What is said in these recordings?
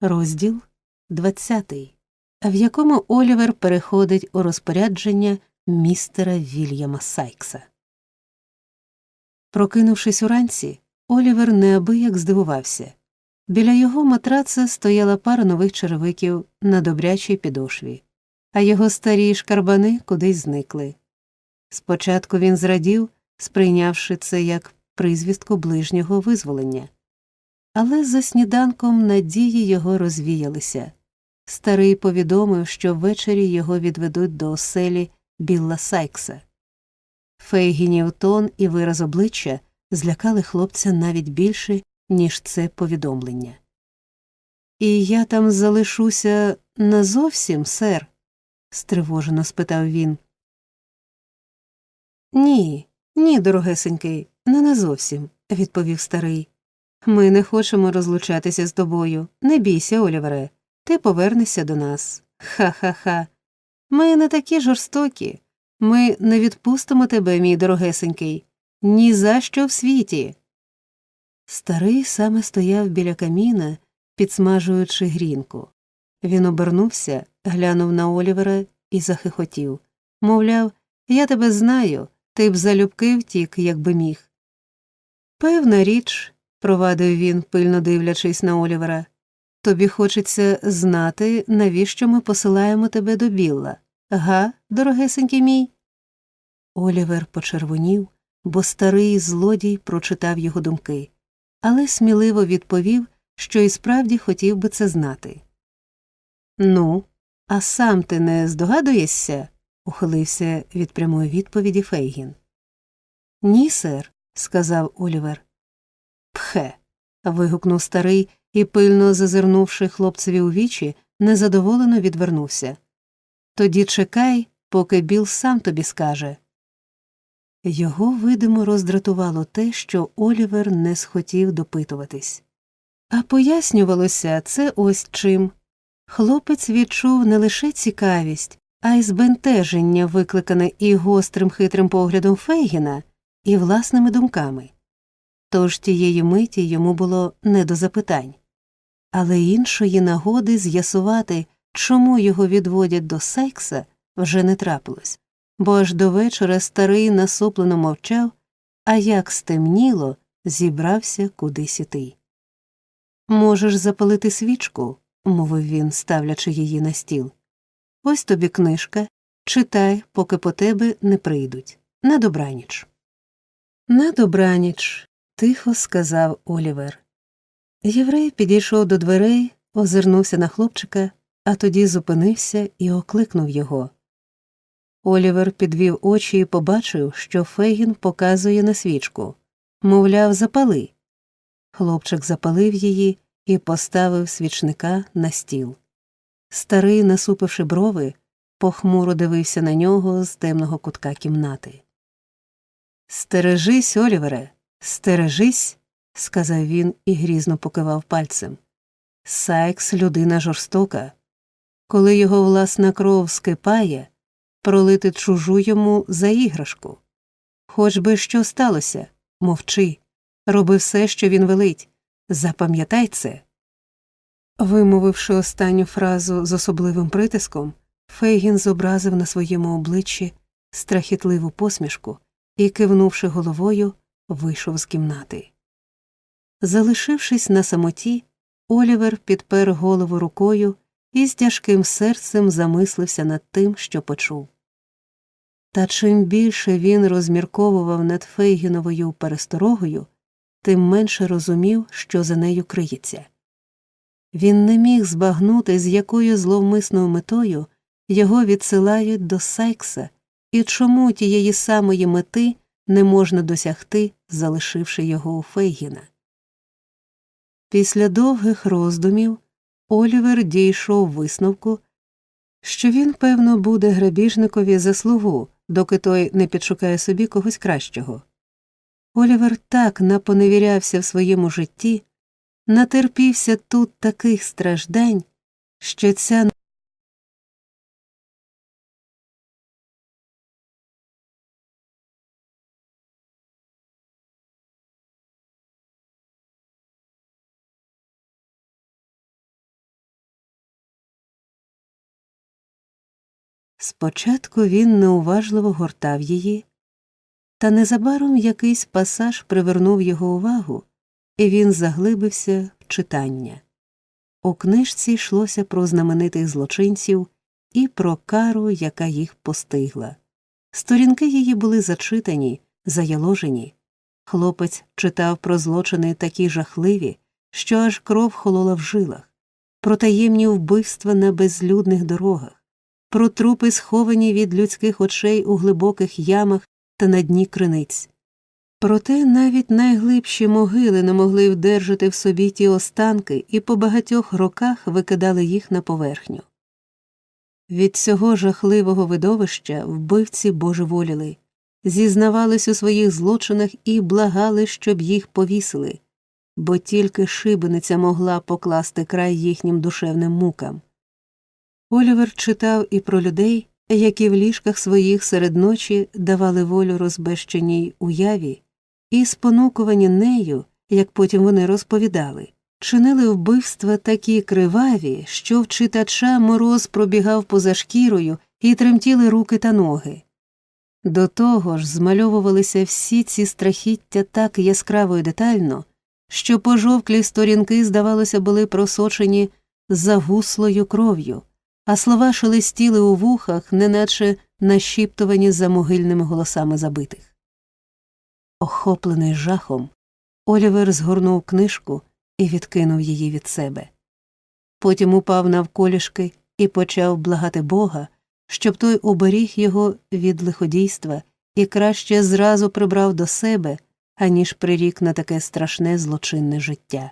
Розділ 20, в якому Олівер переходить у розпорядження містера Вільяма Сайкса. Прокинувшись уранці, Олівер неабияк здивувався. Біля його матраца стояла пара нових черевиків на добрячій підошві, а його старі шкарбани кудись зникли. Спочатку він зрадів, сприйнявши це як призвістку ближнього визволення. Але за сніданком надії його розвіялися. Старий повідомив, що ввечері його відведуть до оселі Білла Сайкса. Фейгінів тон і вираз обличчя злякали хлопця навіть більше, ніж це повідомлення. І я там залишуся назовсім, сер? стривожено спитав він. Ні, ні, дорогесенький, не назовсім, відповів старий. Ми не хочемо розлучатися з тобою. Не бійся, Олівере, ти повернешся до нас. Ха ха ха. Ми не такі жорстокі. Ми не відпустимо тебе, мій дорогесенький, ні за що в світі. Старий саме стояв біля каміна, підсмажуючи грінку. Він обернувся, глянув на Олівера і захихотів. Мовляв, я тебе знаю, ти б залюбки втік, якби міг. Певна річ, провадив він, пильно дивлячись на Олівера, тобі хочеться знати, навіщо ми посилаємо тебе до Білла. Га, дорогесенький мій? Олівер почервонів, бо старий злодій прочитав його думки, але сміливо відповів, що і справді хотів би це знати. Ну, а сам ти не здогадуєшся? ухилився від прямої відповіді Фейгін. Ні, сер, сказав Олівер. Пхе. вигукнув старий і, пильно зазирнувши хлопцеві у вічі, незадоволено відвернувся. Тоді чекай, поки Біл сам тобі скаже. Його видимо роздратувало те, що Олівер не схотів допитуватись. А пояснювалося це ось чим. Хлопець відчув не лише цікавість, а й збентеження, викликане і гострим хитрим поглядом Фейгіна, і власними думками. Тож тієї миті йому було не до запитань, але іншої нагоди з'ясувати, чому його відводять до Сайкса, вже не трапилось, бо аж до вечора старий насуплено мовчав, а як стемніло, зібрався кудись іти. Можеш запалити свічку, мовив він, ставлячи її на стіл. Ось тобі книжка, читай, поки по тебе не прийдуть. На добраніч. На добраніч, тихо сказав Олівер. Єврей підійшов до дверей, озирнувся на хлопчика, а тоді зупинився і окликнув його. Олівер підвів очі і побачив, що Фейгін показує на свічку. Мовляв, запали. Хлопчик запалив її і поставив свічника на стіл. Старий, насупивши брови, похмуро дивився на нього з темного кутка кімнати. Стережись, Олівере, стережись, сказав він і грізно покивав пальцем. Сайкс людина жорстока. Коли його власна кров скипає, пролити чужу йому за іграшку. Хоч би що сталося, мовчи, роби все, що він велить. Запам'ятай це. Вимовивши останню фразу з особливим притиском, Фейгін зобразив на своєму обличчі страхітливу посмішку і, кивнувши головою, вийшов з кімнати. Залишившись на самоті, Олівер підпер голову рукою і з тяжким серцем замислився над тим, що почув. Та чим більше він розмірковував над Фейгіновою пересторогою, тим менше розумів, що за нею криється. Він не міг збагнути, з якою зловмисною метою його відсилають до Сайкса і чому тієї самої мети не можна досягти, залишивши його у Фейгіна. Після довгих роздумів Олівер дійшов висновку, що він, певно, буде грабіжникові за слугу, доки той не підшукає собі когось кращого. Олівер так напоневірявся в своєму житті, натерпівся тут таких страждань, що ця Спочатку він неуважливо гортав її, та незабаром якийсь пасаж привернув його увагу, і він заглибився в читання. У книжці йшлося про знаменитих злочинців і про кару, яка їх постигла. Сторінки її були зачитані, заяложені. Хлопець читав про злочини такі жахливі, що аж кров холола в жилах, про таємні вбивства на безлюдних дорогах, про трупи, сховані від людських очей у глибоких ямах та на дні криниць. Проте навіть найглибші могили не могли вдержати в собі ті останки і по багатьох роках викидали їх на поверхню. Від цього жахливого видовища вбивці божеволіли, зізнавались у своїх злочинах і благали, щоб їх повісили, бо тільки шибениця могла покласти край їхнім душевним мукам. Олівер читав і про людей, які в ліжках своїх серед ночі давали волю розбещеній уяві, і спонукувані нею, як потім вони розповідали, чинили вбивства такі криваві, що в читача мороз пробігав поза шкірою і тремтіли руки та ноги. До того ж, змальовувалися всі ці страхіття так яскраво і детально, що пожовклі сторінки, здавалося, були просочені загуслою кров'ю, а слова шелестіли у вухах, неначе нашіптувані за могильними голосами забитих. Охоплений жахом, Олівер згорнув книжку і відкинув її від себе. Потім упав навколішки і почав благати Бога, щоб той оберіг його від лиходійства і краще зразу прибрав до себе, аніж прирік на таке страшне злочинне життя.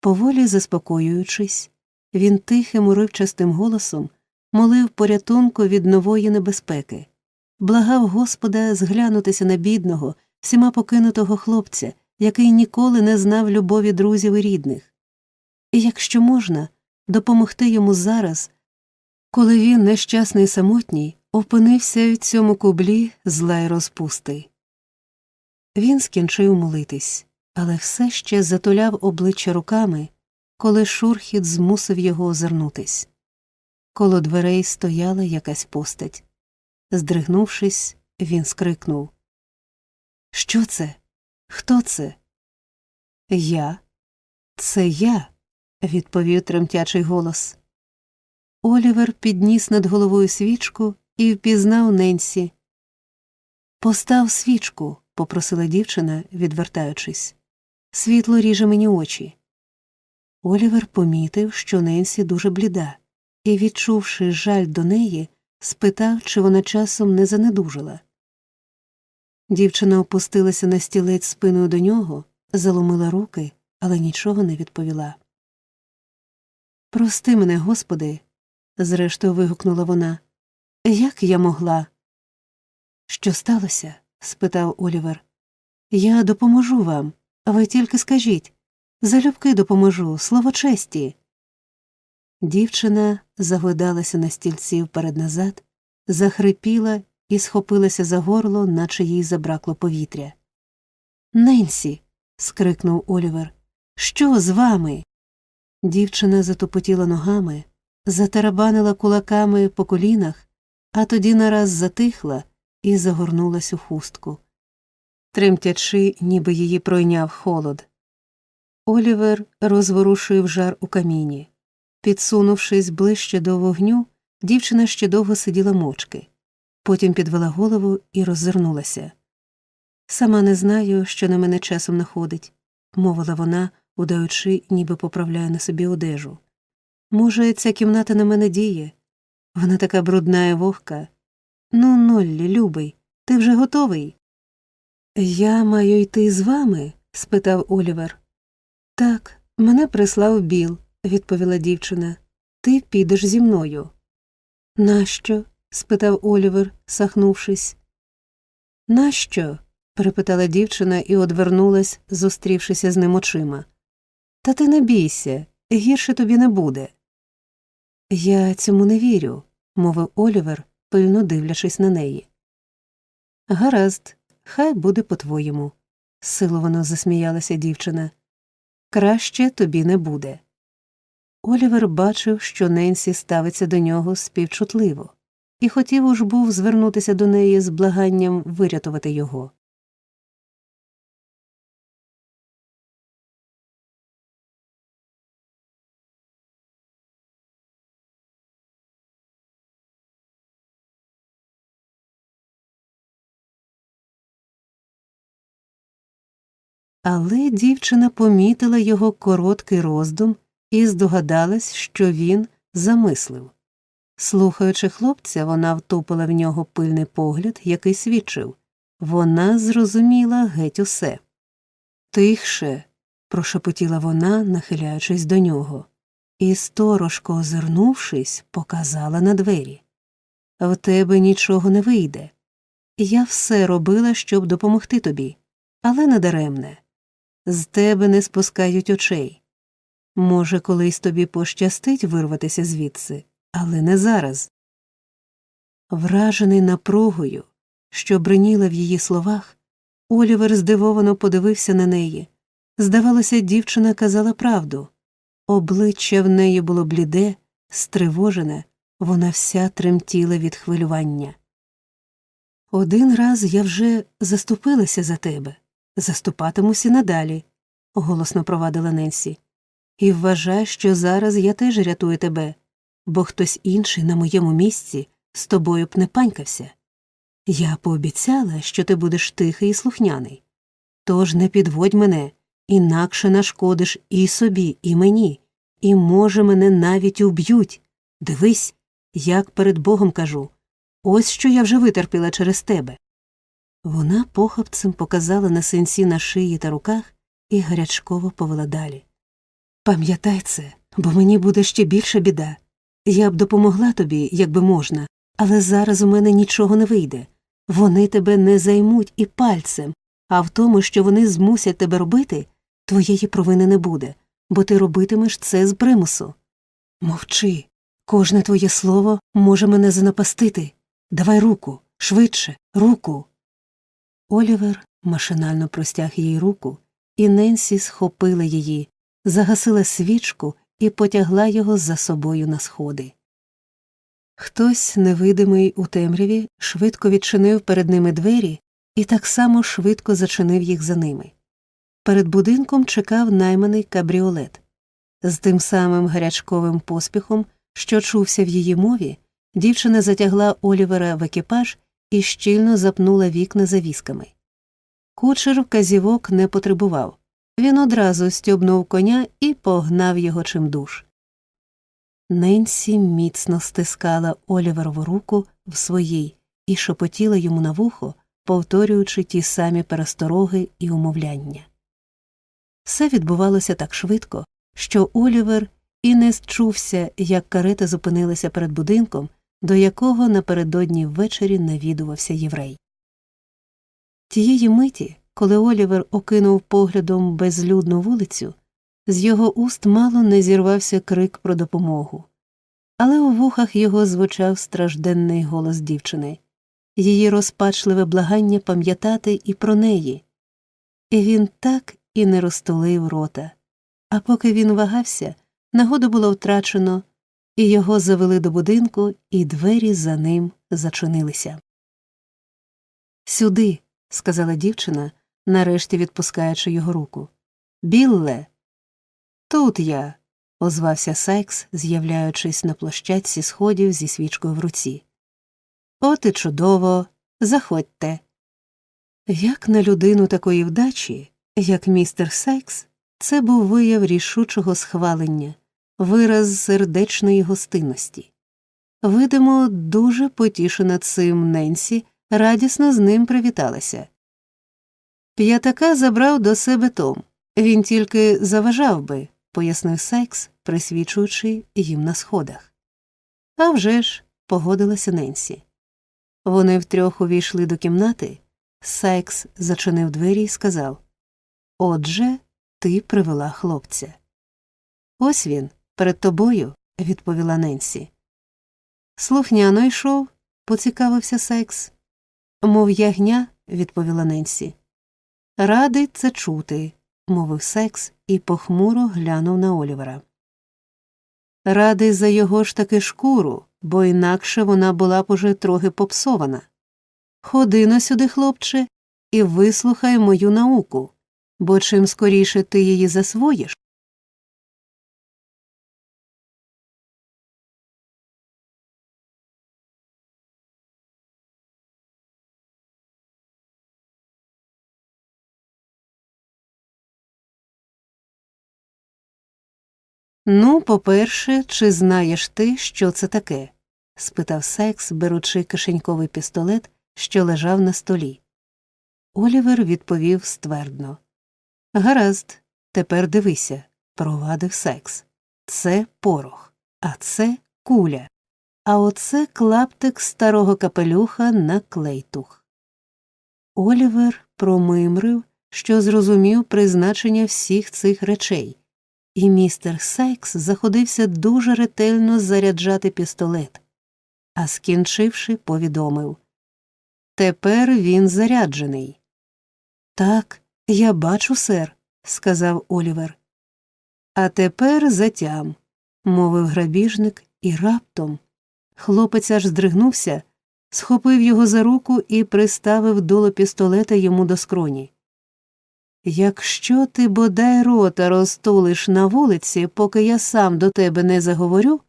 Поволі заспокоюючись, він тихим уривчастим голосом молив порятунку від нової небезпеки, благав Господа зглянутися на бідного, всіма покинутого хлопця, який ніколи не знав любові друзів і рідних, і, якщо можна, допомогти йому зараз, коли він, нещасний самотній, опинився в цьому кублі зла й розпусти. Він скінчив молитись, але все ще затуляв обличчя руками, коли шурхіт змусив його озирнутись. Коло дверей стояла якась постать. Здригнувшись, він скрикнув Що це? Хто це? Я. Це я, відповів тремтячий голос. Олівер підніс над головою свічку і впізнав Ненсі. Постав свічку, попросила дівчина, відвертаючись. Світло ріже мені очі. Олівер помітив, що Ненсі дуже бліда, і, відчувши жаль до неї, спитав, чи вона часом не занедужила. Дівчина опустилася на стілець спиною до нього, заломила руки, але нічого не відповіла. Прости мене, Господи, зрештою вигукнула вона. Як я могла? Що сталося? спитав Олівер. Я допоможу вам, ви тільки скажіть. Залюбки допоможу, слово честі. Дівчина загойдалася на стільці вперед назад, захрипіла і схопилася за горло, наче їй забракло повітря. Ненсі. скрикнув Олівер. Що з вами? Дівчина затопотіла ногами, затарабанила кулаками по колінах, а тоді нараз затихла і загорнулась у хустку. Тремтячи, ніби її пройняв холод. Олівер розворушив жар у каміні. Підсунувшись ближче до вогню, дівчина ще довго сиділа мовчки, потім підвела голову і роззирнулася. Сама не знаю, що на мене часом находить, мовила вона, удаючи, ніби поправляє на собі одежу. Може, ця кімната на мене діє? Вона така брудна і вогка. Ну, Ноллі, любий, ти вже готовий? Я маю йти з вами? спитав Олівер. Так, мене прислав Біл, відповіла дівчина. Ти підеш зі мною. Нащо? спитав Олівер, сахнувшись. Нащо? перепитала дівчина і одвернулась, зустрівшися з ним очима. Та ти не бійся, гірше тобі не буде. Я цьому не вірю, мовив Олівер, пильно дивлячись на неї. Гаразд, хай буде по-твоєму, силовано засміялася дівчина. Краще тобі не буде. Олівер бачив, що Ненсі ставиться до нього співчутливо, і хотів уж був звернутися до неї з благанням вирятувати його. Але дівчина помітила його короткий роздум і здогадалась, що він замислив. Слухаючи хлопця, вона втупила в нього пильний погляд, який свідчив вона зрозуміла геть усе. Тихше, прошепотіла вона, нахиляючись до нього, і, сторожко озирнувшись, показала на двері. В тебе нічого не вийде. Я все робила, щоб допомогти тобі, але надаремне. З тебе не спускають очей. Може, колись тобі пощастить вирватися звідси, але не зараз. Вражений напругою, що бриніла в її словах, Олівер здивовано подивився на неї. Здавалося, дівчина казала правду. Обличчя в неї було бліде, стривожене, вона вся тремтіла від хвилювання. Один раз я вже заступилася за тебе, заступатимуся надалі, голосно провадила Ненсі. І вважай, що зараз я теж рятую тебе, бо хтось інший на моєму місці з тобою б не панькався. Я пообіцяла, що ти будеш тихий і слухняний. Тож не підводь мене, інакше нашкодиш і собі, і мені, і, може, мене навіть уб'ють. Дивись, як перед Богом кажу ось що я вже витерпіла через тебе. Вона похапцем показала на синці на шиї та руках і гарячково повела далі. Пам'ятай це, бо мені буде ще більша біда. Я б допомогла тобі, якби можна, але зараз у мене нічого не вийде. Вони тебе не займуть і пальцем, а в тому, що вони змусять тебе робити, твоєї провини не буде, бо ти робитимеш це з примусу. Мовчи. Кожне твоє слово може мене занапастити. Давай руку, швидше, руку. Олівер машинально простяг їй руку, і Ненсі схопила її, загасила свічку і потягла його за собою на сходи. Хтось, невидимий у темряві, швидко відчинив перед ними двері і так само швидко зачинив їх за ними. Перед будинком чекав найманий кабріолет. З тим самим гарячковим поспіхом, що чувся в її мові, дівчина затягла Олівера в екіпаж і щільно запнула вікна завісками. Кучер вказівок не потребував. Він одразу стьобнув коня і погнав його чимдуж. Ненсі міцно стискала Оліверову руку в своїй і шепотіла йому на вухо, повторюючи ті самі перестороги і умовляння. Все відбувалося так швидко, що Олівер і не счувся, як карета зупинилася перед будинком, до якого напередодні ввечері навідувався єврей. Тієї миті, коли Олівер окинув поглядом безлюдну вулицю, з його уст мало не зірвався крик про допомогу. Але у вухах його звучав стражденний голос дівчини, її розпачливе благання пам'ятати і про неї. І він так і не розтулив рота. А поки він вагався, нагоду було втрачено, і його завели до будинку, і двері за ним зачинилися. Сюди, сказала дівчина, нарешті відпускаючи його руку. Білле. Тут я, озвався Сайкс, з'являючись на площадці сходів зі свічкою в руці. От і чудово, заходьте. Як на людину такої вдачі, як містер Сайкс, це був вияв рішучого схвалення, вираз сердечної гостинності. Видимо, дуже потішена цим Ненсі, радісно з ним привіталася. П'ятака забрав до себе Том. Він тільки заважав би, пояснив Сайкс, присвічуючи їм на сходах. «А вже ж», – погодилася Ненсі. Вони втрьох увійшли до кімнати. Сайкс зачинив двері і сказав Отже, ти привела хлопця. Ось він, перед тобою, відповіла Ненсі. Слухняно йшов, поцікавився Сайкс. Мов ягня, відповіла Ненсі. Радий це чути, мовив секс і похмуро глянув на Олівера. Радий за його ж таки шкуру, бо інакше вона була б уже трохи попсована. Ходи на сюди, хлопче, і вислухай мою науку, бо чим скоріше ти її засвоїш, Ну, по-перше, чи знаєш ти, що це таке? спитав Секс, беручи кишеньковий пістолет, що лежав на столі. Олівер відповів ствердно. Гаразд, тепер дивися, провадив секс. Це порох, а це куля. А оце клаптик старого капелюха на клейтух. Олівер промимрив, що зрозумів призначення всіх цих речей, і містер Сайкс заходився дуже ретельно заряджати пістолет, а скінчивши, повідомив Тепер він заряджений. Так, я бачу, сер, сказав Олівер. А тепер затям, мовив грабіжник, і раптом хлопець аж здригнувся, схопив його за руку і приставив дуло пістолета йому до скроні. Якщо ти бодай рота розтулиш на вулиці, поки я сам до тебе не заговорю,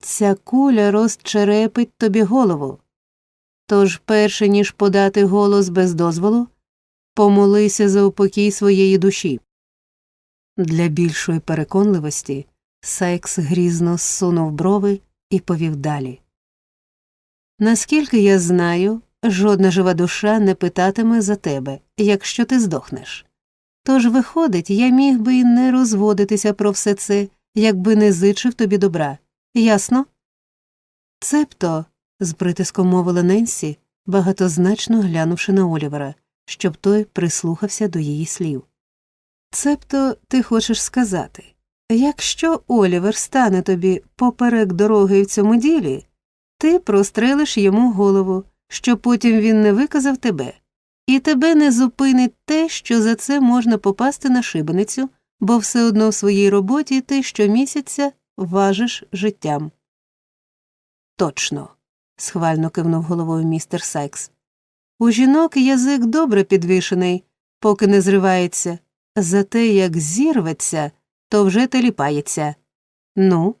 ця куля розчерепить тобі голову. Тож, перше ніж подати голос без дозволу, помолися за упокій своєї душі. Для більшої переконливості Сайкс грізно зсунув брови і повів далі. Наскільки я знаю, жодна жива душа не питатиме за тебе, якщо ти здохнеш. Тож, виходить, я міг би й не розводитися про все це, якби не зичив тобі добра. Ясно? Цебто, з притиском мовила Ненсі, багатозначно глянувши на Олівера, щоб той прислухався до її слів. Цебто ти хочеш сказати якщо Олівер стане тобі поперек дороги в цьому ділі, ти прострелиш йому голову, щоб потім він не виказав тебе, і тебе не зупинить те, що за це можна попасти на шибеницю, бо все одно в своїй роботі ти щомісяця важиш життям. Точно. схвально кивнув головою містер Сайкс. У жінок язик добре підвішений, поки не зривається, зате як зірветься, то вже теліпається. Ну,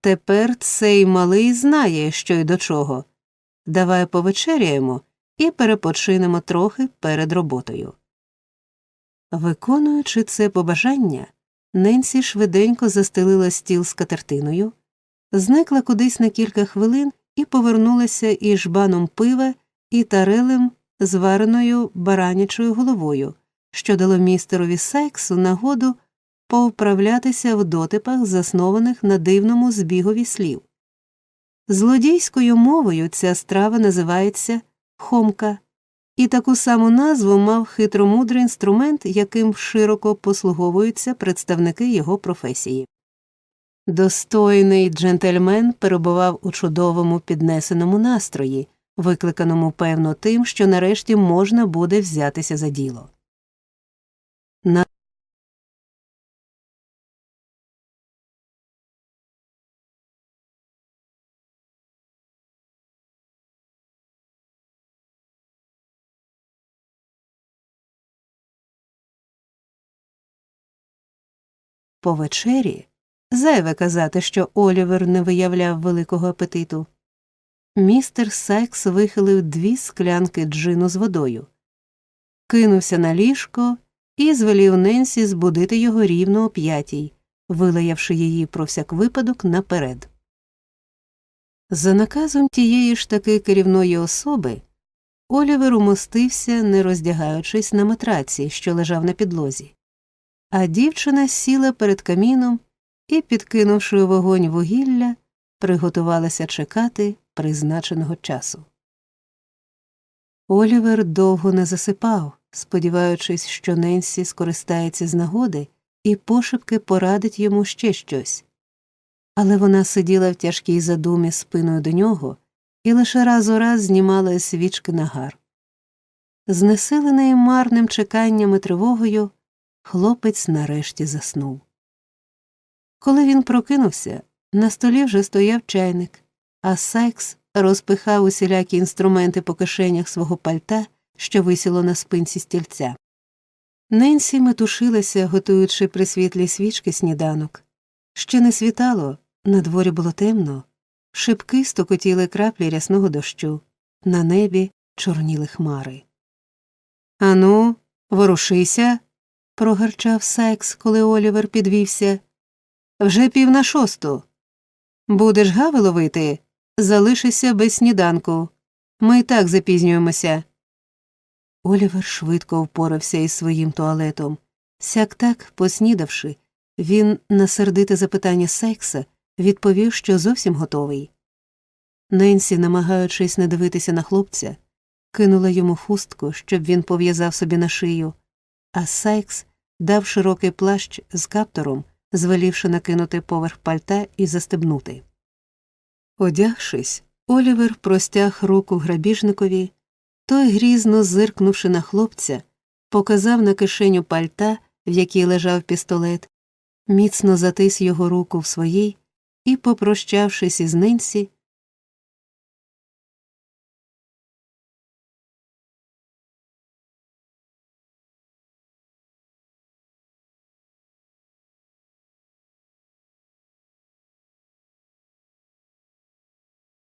тепер цей малий знає, що й до чого. Давай повечеряємо і перепочинемо трохи перед роботою. Виконуючи це побажання, Ненсі швиденько застелила стіл з катертиною, зникла кудись на кілька хвилин і повернулася із жбаном пива і тарелем з вареною баранячою головою, що дало містерові Сайксу нагоду повправлятися в дотипах, заснованих на дивному збігові слів. Злодійською мовою ця страва називається хомка, і таку саму назву мав хитромудрий інструмент, яким широко послуговуються представники його професії. Достойний джентльмен перебував у чудовому піднесеному настрої, викликаному певно тим, що нарешті можна буде взятися за діло. По вечері зайве казати, що Олівер не виявляв великого апетиту. Містер Сайкс вихилив дві склянки джину з водою, кинувся на ліжко і звелів Ненсі збудити його рівно о п'ятій, вилаявши її про всяк випадок наперед. За наказом тієї ж таки керівної особи Олівер умостився, не роздягаючись на матраці, що лежав на підлозі а дівчина сіла перед каміном і, підкинувши вогонь вугілля, приготувалася чекати призначеного часу. Олівер довго не засипав, сподіваючись, що Ненсі скористається з нагоди і пошепки порадить йому ще щось. Але вона сиділа в тяжкій задумі спиною до нього і лише раз у раз знімала свічки на гар. Знесилений марним чеканням і тривогою, хлопець нарешті заснув. Коли він прокинувся, На столі вже стояв чайник, а Сайкс розпихав усілякі інструменти по кишенях свого пальта, що висіло на спинці стільця. Ненсі метушилася, готуючи при світлі свічки сніданок. Ще не світало, на дворі було темно, шибки стокотіли краплі рясного дощу, на небі чорніли хмари. Ану, ворушися, прогарчав Сайкс, коли Олівер підвівся. Вже пів на шосту. Будеш гави ловити, залишися без сніданку. Ми й так запізнюємося. Олівер швидко впорався із своїм туалетом. Сяк так, поснідавши, він на сердите запитання Сайкса відповів, що зовсім готовий. Ненсі, намагаючись не дивитися на хлопця, кинула йому хустку, щоб він пов'язав собі на шию, а Сайкс дав широкий плащ з каптором, звелівши накинути поверх пальта і застебнути. Одягшись, Олівер простяг руку грабіжникові, той, грізно зиркнувши на хлопця, показав на кишеню пальта, в якій лежав пістолет, міцно затис його руку в своїй і, попрощавшись із Ненсі,